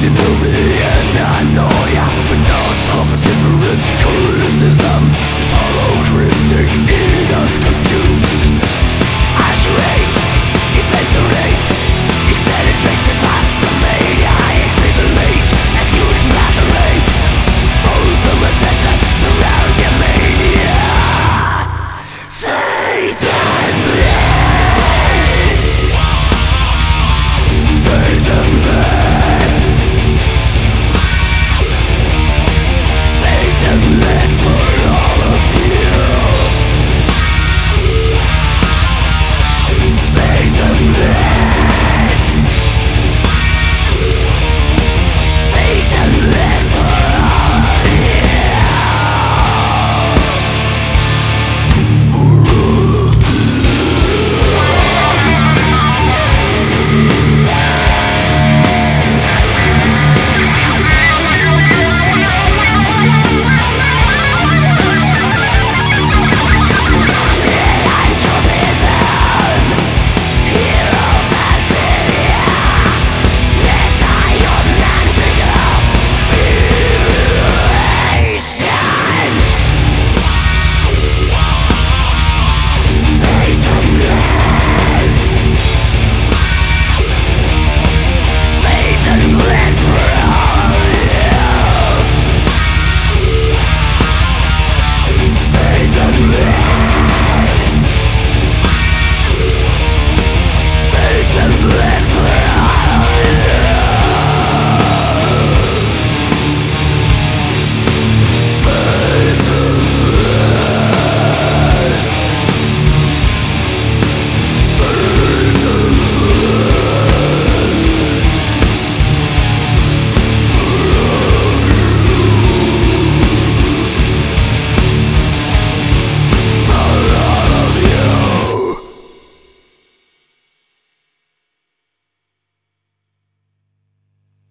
to and I know ya. But now it's all for different criticism